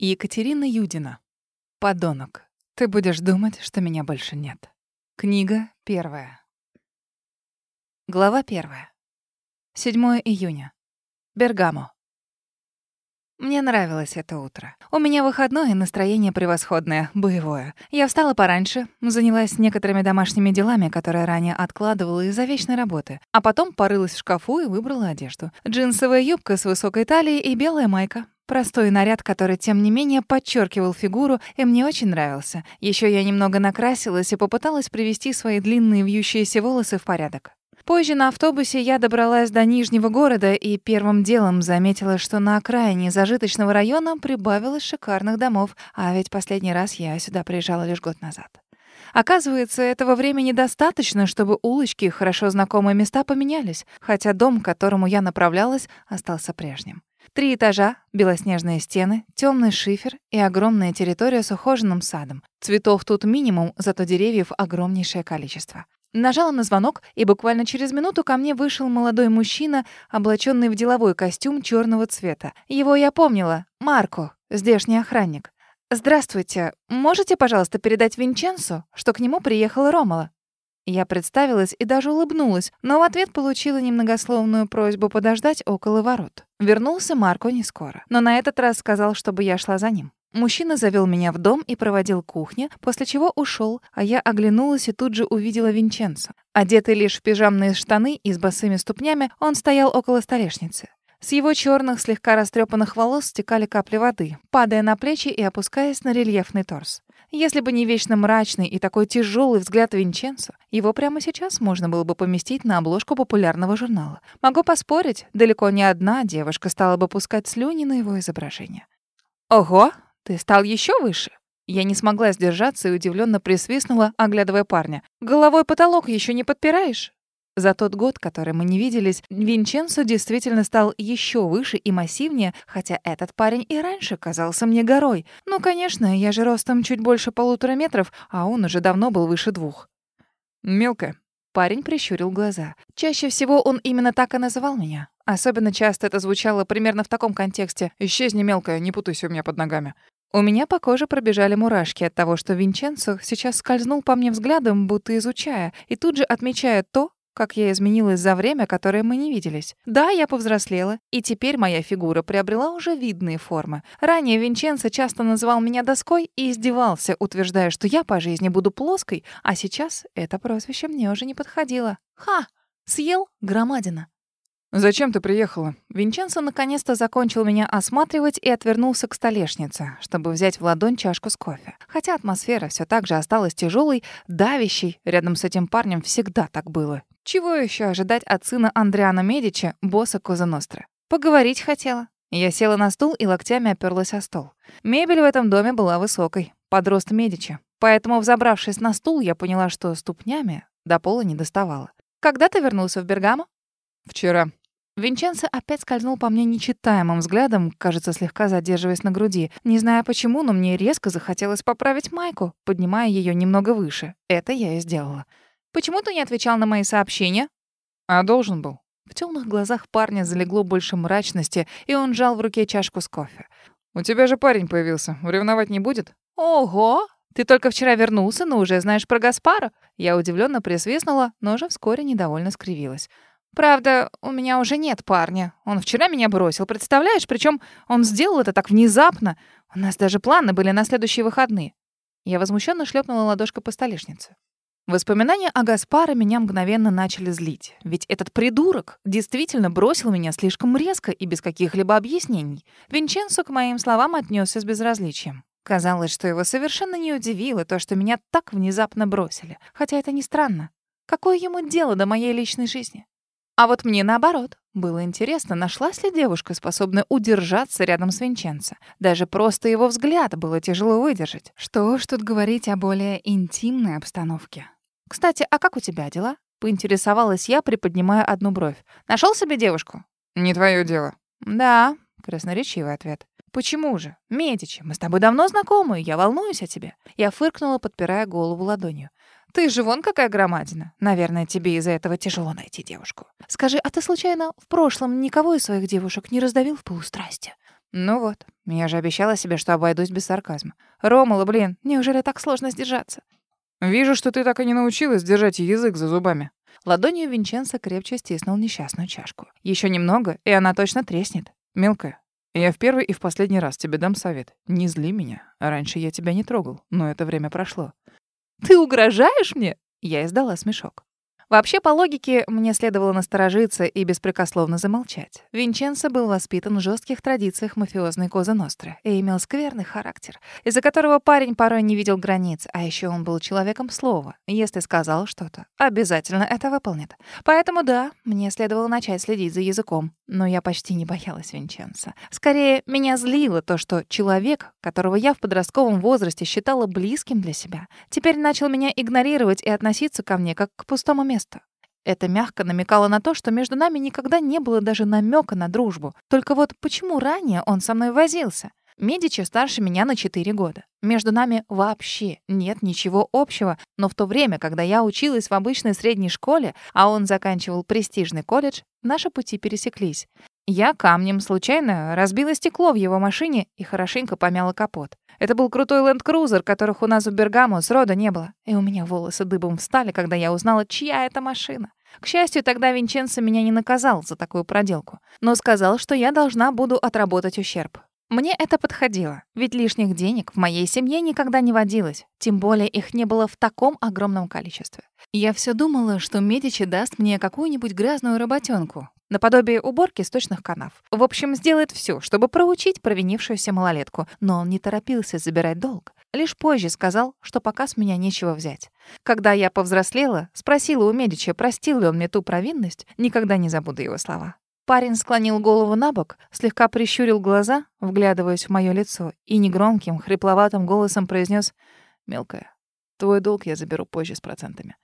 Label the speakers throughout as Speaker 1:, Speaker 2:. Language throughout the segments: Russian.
Speaker 1: Екатерина Юдина. Подонок. Ты будешь думать, что меня больше нет. Книга первая. Глава первая. 7 июня. Бергамо. Мне нравилось это утро. У меня выходное, настроение превосходное, боевое. Я встала пораньше, занялась некоторыми домашними делами, которые ранее откладывала из-за вечной работы. А потом порылась в шкафу и выбрала одежду. Джинсовая юбка с высокой талией и белая майка. Простой наряд, который, тем не менее, подчеркивал фигуру, и мне очень нравился. Еще я немного накрасилась и попыталась привести свои длинные вьющиеся волосы в порядок. Позже на автобусе я добралась до Нижнего города и первым делом заметила, что на окраине зажиточного района прибавилось шикарных домов, а ведь последний раз я сюда приезжала лишь год назад. Оказывается, этого времени достаточно, чтобы улочки и хорошо знакомые места поменялись, хотя дом, к которому я направлялась, остался прежним. Три этажа, белоснежные стены, темный шифер и огромная территория с ухоженным садом. Цветов тут минимум, зато деревьев огромнейшее количество. Нажала на звонок, и буквально через минуту ко мне вышел молодой мужчина, облаченный в деловой костюм черного цвета. Его я помнила. Марко, здешний охранник. «Здравствуйте. Можете, пожалуйста, передать Винченцо, что к нему приехала Ромала?» Я представилась и даже улыбнулась, но в ответ получила немногословную просьбу подождать около ворот. Вернулся Марко не скоро, но на этот раз сказал, чтобы я шла за ним. Мужчина завел меня в дом и проводил к кухне, после чего ушел, а я оглянулась и тут же увидела Винченцо. Одетый лишь в пижамные штаны и с босыми ступнями, он стоял около столешницы. С его черных, слегка растрепанных волос стекали капли воды, падая на плечи и опускаясь на рельефный торс. Если бы не вечно мрачный и такой тяжелый взгляд Винченцо, его прямо сейчас можно было бы поместить на обложку популярного журнала. Могу поспорить, далеко не одна девушка стала бы пускать слюни на его изображение. «Ого, ты стал еще выше!» Я не смогла сдержаться и удивленно присвистнула, оглядывая парня. «Головой потолок еще не подпираешь?» За тот год, который мы не виделись, Винченцо действительно стал еще выше и массивнее, хотя этот парень и раньше казался мне горой. Ну, конечно, я же ростом чуть больше полутора метров, а он уже давно был выше двух.
Speaker 2: «Мелкая».
Speaker 1: Парень прищурил глаза. Чаще всего он именно так и называл меня. Особенно часто это звучало примерно в таком контексте.
Speaker 2: «Исчезни, мелкая, не путайся у меня под ногами».
Speaker 1: У меня по коже пробежали мурашки от того, что Винченцо сейчас скользнул по мне взглядом, будто изучая, и тут же отмечая то, как я изменилась за время, которое мы не виделись. Да, я повзрослела, и теперь моя фигура приобрела уже видные формы. Ранее Винченцо часто называл меня доской и издевался, утверждая, что я по жизни буду плоской, а сейчас это прозвище мне уже не подходило. Ха! Съел громадина.
Speaker 2: «Зачем ты приехала?»
Speaker 1: Винченцо наконец-то закончил меня осматривать и отвернулся к столешнице, чтобы взять в ладонь чашку с кофе. Хотя атмосфера все так же осталась тяжелой, давящей, рядом с этим парнем всегда так было. Чего еще ожидать от сына Андриана Медичи, босса Коза Ностры? Поговорить хотела. Я села на стул и локтями оперлась о стол. Мебель в этом доме была высокой, под рост Медичи. Поэтому, взобравшись на стул, я поняла, что ступнями до пола не доставала. «Когда ты вернулся в Бергамо?»
Speaker 2: «Вчера».
Speaker 1: Винченцо опять скользнул по мне нечитаемым взглядом, кажется, слегка задерживаясь на груди. Не знаю почему, но мне резко захотелось поправить майку, поднимая ее немного выше. Это я и сделала. Почему ты не отвечал на мои сообщения?
Speaker 2: А должен был.
Speaker 1: В темных глазах парня залегло больше мрачности, и он сжал в руке чашку с кофе.
Speaker 2: У тебя же парень появился. Ревновать не будет?
Speaker 1: Ого! Ты только вчера вернулся, но уже знаешь про Гаспара. Я удивленно присвистнула, но уже вскоре недовольно скривилась. Правда, у меня уже нет парня. Он вчера меня бросил, представляешь? Причем он сделал это так внезапно. У нас даже планы были на следующие выходные. Я возмущенно шлепнула ладошкой по столешнице. Воспоминания о Гаспаре меня мгновенно начали злить. Ведь этот придурок действительно бросил меня слишком резко и без каких-либо объяснений. Винченцо к моим словам отнесся с безразличием. Казалось, что его совершенно не удивило то, что меня так внезапно бросили. Хотя это не странно. Какое ему дело до моей личной жизни? А вот мне наоборот. Было интересно, нашлась ли девушка, способная удержаться рядом с Винченцо. Даже просто его взгляд было тяжело выдержать. Что уж тут говорить о более интимной обстановке. «Кстати, а как у тебя дела?» — поинтересовалась я, приподнимая одну бровь. Нашел себе девушку?»
Speaker 2: «Не твое дело».
Speaker 1: «Да», — красноречивый ответ. «Почему же? Медичи, мы с тобой давно знакомы, я волнуюсь о тебе». Я фыркнула, подпирая голову ладонью. «Ты же вон какая громадина. Наверное, тебе из-за этого тяжело найти девушку. Скажи, а ты случайно в прошлом никого из своих девушек не раздавил в полустрасти?» Ну вот, я же обещала себе, что обойдусь без сарказма. Ромала, блин, неужели так сложно сдержаться?
Speaker 2: Вижу, что ты так и не научилась держать язык за зубами.
Speaker 1: Ладонью Винченцо крепче стиснул несчастную чашку. Еще немного, и она точно треснет.
Speaker 2: Мелкая, я в первый и в последний раз тебе дам совет. Не зли меня. Раньше я тебя не трогал, но это время прошло.
Speaker 1: Ты угрожаешь мне? Я издала смешок. Вообще, по логике, мне следовало насторожиться и беспрекословно замолчать. Винченцо был воспитан в жестких традициях мафиозной Коза Ностры и имел скверный характер, из-за которого парень порой не видел границ, а еще он был человеком слова. Если сказал что-то, обязательно это выполнит. Поэтому да, мне следовало начать следить за языком. Но я почти не боялась Винченца. Скорее, меня злило то, что человек, которого я в подростковом возрасте считала близким для себя, теперь начал меня игнорировать и относиться ко мне как к пустому месту место. Это мягко намекало на то, что между нами никогда не было даже намека на дружбу. Только вот почему ранее он со мной возился? Медичи старше меня на 4 года. Между нами вообще нет ничего общего, но в то время, когда я училась в обычной средней школе, а он заканчивал престижный колледж, наши пути пересеклись. Я камнем случайно разбила стекло в его машине и хорошенько помяла капот. Это был крутой ленд-крузер, которых у нас в Бергамо срода не было. И у меня волосы дыбом встали, когда я узнала, чья это машина. К счастью, тогда Винченцо меня не наказал за такую проделку, но сказал, что я должна буду отработать ущерб. Мне это подходило, ведь лишних денег в моей семье никогда не водилось, тем более их не было в таком огромном количестве. Я все думала, что Медичи даст мне какую-нибудь грязную работенку, наподобие уборки сточных канав. В общем, сделает все, чтобы проучить провинившуюся малолетку, но он не торопился забирать долг. Лишь позже сказал, что пока с меня нечего взять. Когда я повзрослела, спросила у Медича, простил ли он мне ту провинность, никогда не забуду его слова. Парень склонил голову на бок, слегка прищурил глаза, вглядываясь в мое лицо, и негромким, хрипловатым голосом произнес: «Мелкая, твой долг я заберу позже с процентами.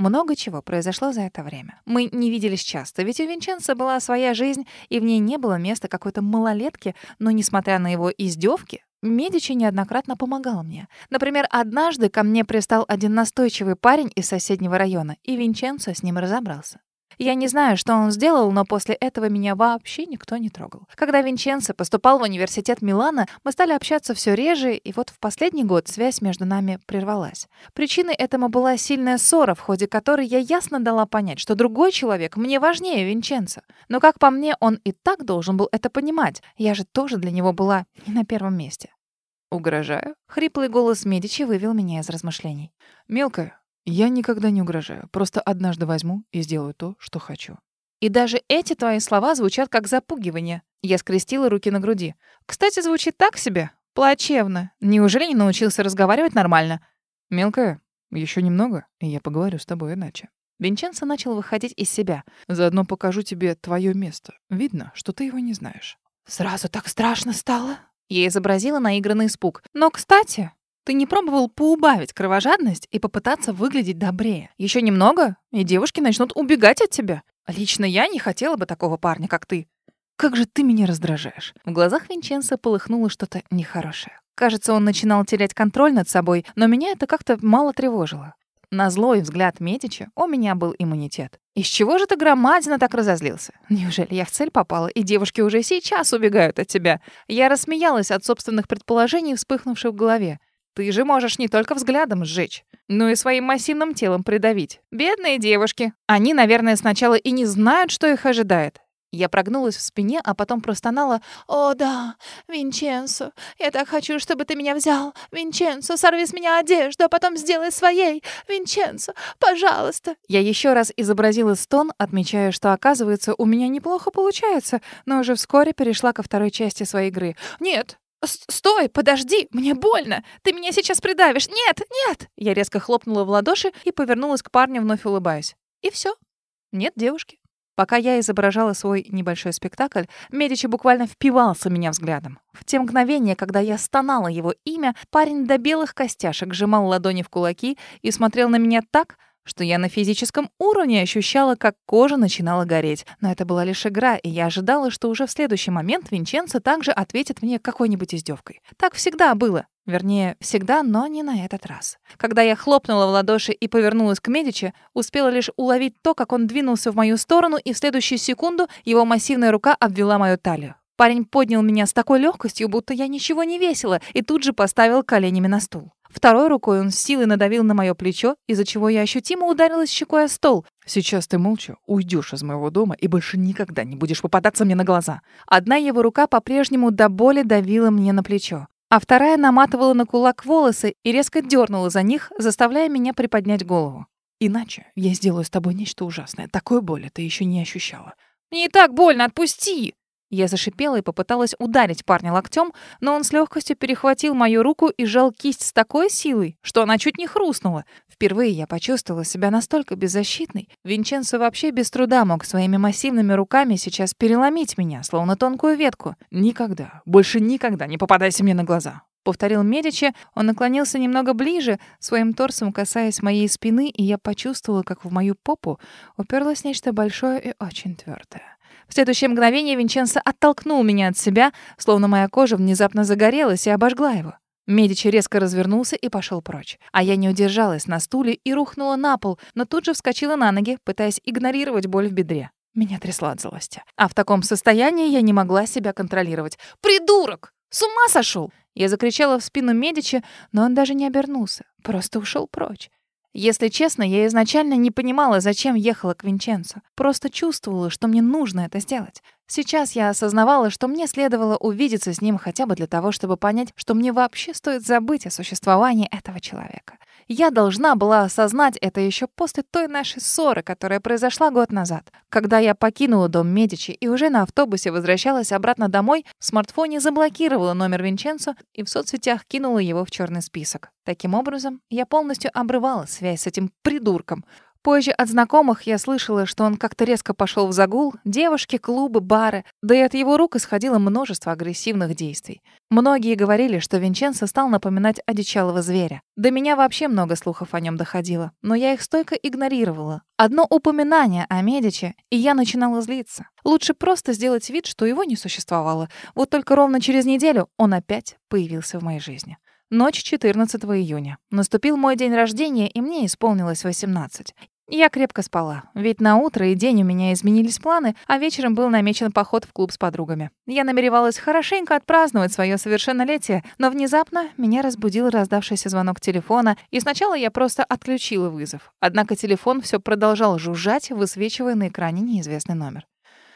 Speaker 1: Много чего произошло за это время. Мы не виделись часто, ведь у Винченца была своя жизнь, и в ней не было места какой-то малолетки, но, несмотря на его издевки, Медичи неоднократно помогал мне. Например, однажды ко мне пристал один настойчивый парень из соседнего района, и Винченцо с ним разобрался. Я не знаю, что он сделал, но после этого меня вообще никто не трогал. Когда Винченцо поступал в университет Милана, мы стали общаться все реже, и вот в последний год связь между нами прервалась. Причиной этому была сильная ссора, в ходе которой я ясно дала понять, что другой человек мне важнее Винченцо. Но, как по мне, он и так должен был это понимать. Я же тоже для него была не на первом месте.
Speaker 2: «Угрожаю?»
Speaker 1: Хриплый голос Медичи вывел меня из размышлений.
Speaker 2: «Мелкая, я никогда не угрожаю. Просто однажды возьму и сделаю то, что хочу.
Speaker 1: И даже эти твои слова звучат как запугивание. Я скрестила руки на груди. Кстати, звучит так себе. Плачевно. Неужели не научился разговаривать нормально?
Speaker 2: Мелкая, еще немного, и я поговорю с тобой иначе.
Speaker 1: Винченцо начал выходить из себя.
Speaker 2: Заодно покажу тебе твое место. Видно, что ты его не знаешь.
Speaker 1: Сразу так страшно стало. Я изобразила наигранный испуг. Но, кстати, ты не пробовал поубавить кровожадность и попытаться выглядеть добрее? Еще немного, и девушки начнут убегать от тебя. Лично я не хотела бы такого парня, как ты. Как же ты меня раздражаешь. В глазах Винченца полыхнуло что-то нехорошее. Кажется, он начинал терять контроль над собой, но меня это как-то мало тревожило. На злой взгляд Медичи у меня был иммунитет. Из чего же ты громадина так разозлился? Неужели я в цель попала, и девушки уже сейчас убегают от тебя? Я рассмеялась от собственных предположений, вспыхнувших в голове. Ты же можешь не только взглядом сжечь, но и своим массивным телом придавить. Бедные девушки. Они, наверное, сначала и не знают, что их ожидает. Я прогнулась в спине, а потом простонала. «О, да, Винченцо, я так хочу, чтобы ты меня взял. Винченцо, сорви с меня одежду, а потом сделай своей. Винченцо, пожалуйста». Я еще раз изобразила стон, отмечая, что, оказывается, у меня неплохо получается, но уже вскоре перешла ко второй части своей игры. «Нет, «Стой, подожди, мне больно! Ты меня сейчас придавишь! Нет, нет!» Я резко хлопнула в ладоши и повернулась к парню, вновь улыбаясь. И все. Нет девушки. Пока я изображала свой небольшой спектакль, Медичи буквально впивался меня взглядом. В те мгновения, когда я стонала его имя, парень до белых костяшек сжимал ладони в кулаки и смотрел на меня так, что я на физическом уровне ощущала, как кожа начинала гореть. Но это была лишь игра, и я ожидала, что уже в следующий момент Винченцо также ответит мне какой-нибудь издевкой. Так всегда было. Вернее, всегда, но не на этот раз. Когда я хлопнула в ладоши и повернулась к Медичи, успела лишь уловить то, как он двинулся в мою сторону, и в следующую секунду его массивная рука обвела мою талию. Парень поднял меня с такой легкостью, будто я ничего не весила, и тут же поставил коленями на стул. Второй рукой он с силой надавил на мое плечо, из-за чего я ощутимо ударилась щекой о стол.
Speaker 2: «Сейчас ты молча уйдешь из моего дома и больше никогда не будешь попадаться мне на глаза».
Speaker 1: Одна его рука по-прежнему до боли давила мне на плечо, а вторая наматывала на кулак волосы и резко дернула за них, заставляя меня приподнять голову.
Speaker 2: «Иначе я сделаю с тобой нечто ужасное. Такой боли ты еще не ощущала».
Speaker 1: «Мне и так больно, отпусти!» Я зашипела и попыталась ударить парня локтем, но он с легкостью перехватил мою руку и сжал кисть с такой силой, что она чуть не хрустнула. Впервые я почувствовала себя настолько беззащитной. Винченцо вообще без труда мог своими массивными руками сейчас переломить меня, словно тонкую ветку.
Speaker 2: «Никогда, больше никогда не попадайся мне на глаза!»
Speaker 1: Повторил Медичи, он наклонился немного ближе, своим торсом касаясь моей спины, и я почувствовала, как в мою попу уперлось нечто большое и очень твердое. В следующее мгновение Винченцо оттолкнул меня от себя, словно моя кожа внезапно загорелась и обожгла его. Медичи резко развернулся и пошел прочь. А я не удержалась на стуле и рухнула на пол, но тут же вскочила на ноги, пытаясь игнорировать боль в бедре. Меня трясло от злости. А в таком состоянии я не могла себя контролировать. «Придурок! С ума сошел!» Я закричала в спину Медичи, но он даже не обернулся, просто ушел прочь. Если честно, я изначально не понимала, зачем ехала к Винченцо. Просто чувствовала, что мне нужно это сделать. Сейчас я осознавала, что мне следовало увидеться с ним хотя бы для того, чтобы понять, что мне вообще стоит забыть о существовании этого человека. Я должна была осознать это еще после той нашей ссоры, которая произошла год назад. Когда я покинула дом Медичи и уже на автобусе возвращалась обратно домой, в смартфоне заблокировала номер Винченцо и в соцсетях кинула его в черный список. Таким образом, я полностью обрывала связь с этим придурком. Позже от знакомых я слышала, что он как-то резко пошел в загул, девушки, клубы, бары, да и от его рук исходило множество агрессивных действий. Многие говорили, что Винченцо стал напоминать одичалого зверя. До меня вообще много слухов о нем доходило, но я их стойко игнорировала. Одно упоминание о Медиче, и я начинала злиться. Лучше просто сделать вид, что его не существовало. Вот только ровно через неделю он опять появился в моей жизни. Ночь 14 июня. Наступил мой день рождения, и мне исполнилось 18. Я крепко спала, ведь на утро и день у меня изменились планы, а вечером был намечен поход в клуб с подругами. Я намеревалась хорошенько отпраздновать свое совершеннолетие, но внезапно меня разбудил раздавшийся звонок телефона, и сначала я просто отключила вызов. Однако телефон все продолжал жужжать, высвечивая на экране неизвестный номер.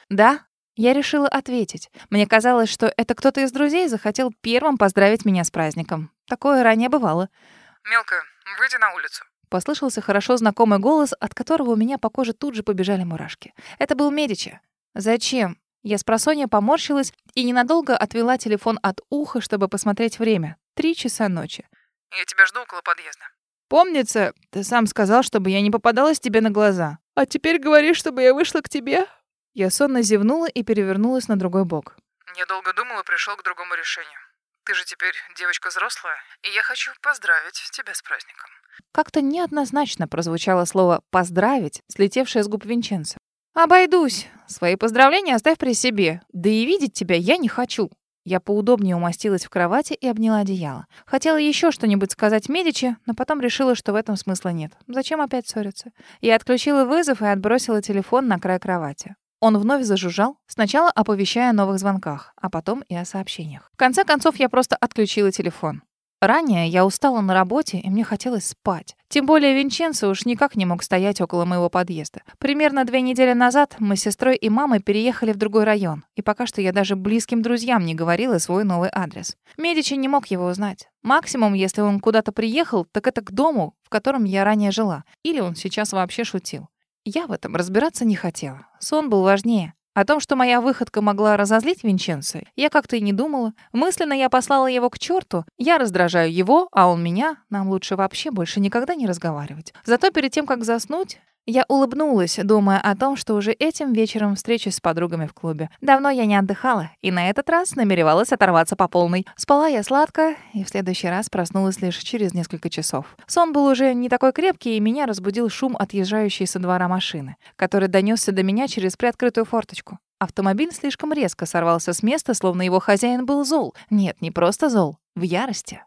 Speaker 1: «Да», я решила ответить. Мне казалось, что это кто-то из друзей захотел первым поздравить меня с праздником. Такое ранее бывало.
Speaker 2: «Мелкая, выйди на улицу».
Speaker 1: Послышался хорошо знакомый голос, от которого у меня по коже тут же побежали мурашки. Это был Медичи. «Зачем?» Я с просонья поморщилась и ненадолго отвела телефон от уха, чтобы посмотреть время. Три часа ночи.
Speaker 2: «Я тебя жду около подъезда».
Speaker 1: «Помнится, ты сам сказал, чтобы я не попадалась тебе на глаза. А теперь говоришь, чтобы я вышла к тебе?» Я сонно зевнула и перевернулась на другой бок.
Speaker 2: Я долго думал и пришел к другому решению. Ты же теперь девочка взрослая, и я хочу поздравить тебя с праздником.
Speaker 1: Как-то неоднозначно прозвучало слово «поздравить», слетевшее с губ Винченцо. «Обойдусь. Свои поздравления оставь при себе. Да и видеть тебя я не хочу». Я поудобнее умостилась в кровати и обняла одеяло. Хотела еще что-нибудь сказать Медичи, но потом решила, что в этом смысла нет. Зачем опять ссориться? Я отключила вызов и отбросила телефон на край кровати. Он вновь зажужжал, сначала оповещая о новых звонках, а потом и о сообщениях. В конце концов, я просто отключила телефон. Ранее я устала на работе, и мне хотелось спать. Тем более Винченцо уж никак не мог стоять около моего подъезда. Примерно две недели назад мы с сестрой и мамой переехали в другой район, и пока что я даже близким друзьям не говорила свой новый адрес. Медичи не мог его узнать. Максимум, если он куда-то приехал, так это к дому, в котором я ранее жила. Или он сейчас вообще шутил. Я в этом разбираться не хотела. Сон был важнее. О том, что моя выходка могла разозлить Винченцо, я как-то и не думала. Мысленно я послала его к черту. Я раздражаю его, а он меня. Нам лучше вообще больше никогда не разговаривать. Зато перед тем, как заснуть, я улыбнулась, думая о том, что уже этим вечером встречусь с подругами в клубе. Давно я не отдыхала, и на этот раз намеревалась оторваться по полной. Спала я сладко, и в следующий раз проснулась лишь через несколько часов. Сон был уже не такой крепкий, и меня разбудил шум отъезжающей со двора машины, который донесся до меня через приоткрытую форточку. Автомобиль слишком резко сорвался с места, словно его хозяин был зол. Нет, не просто зол, в ярости.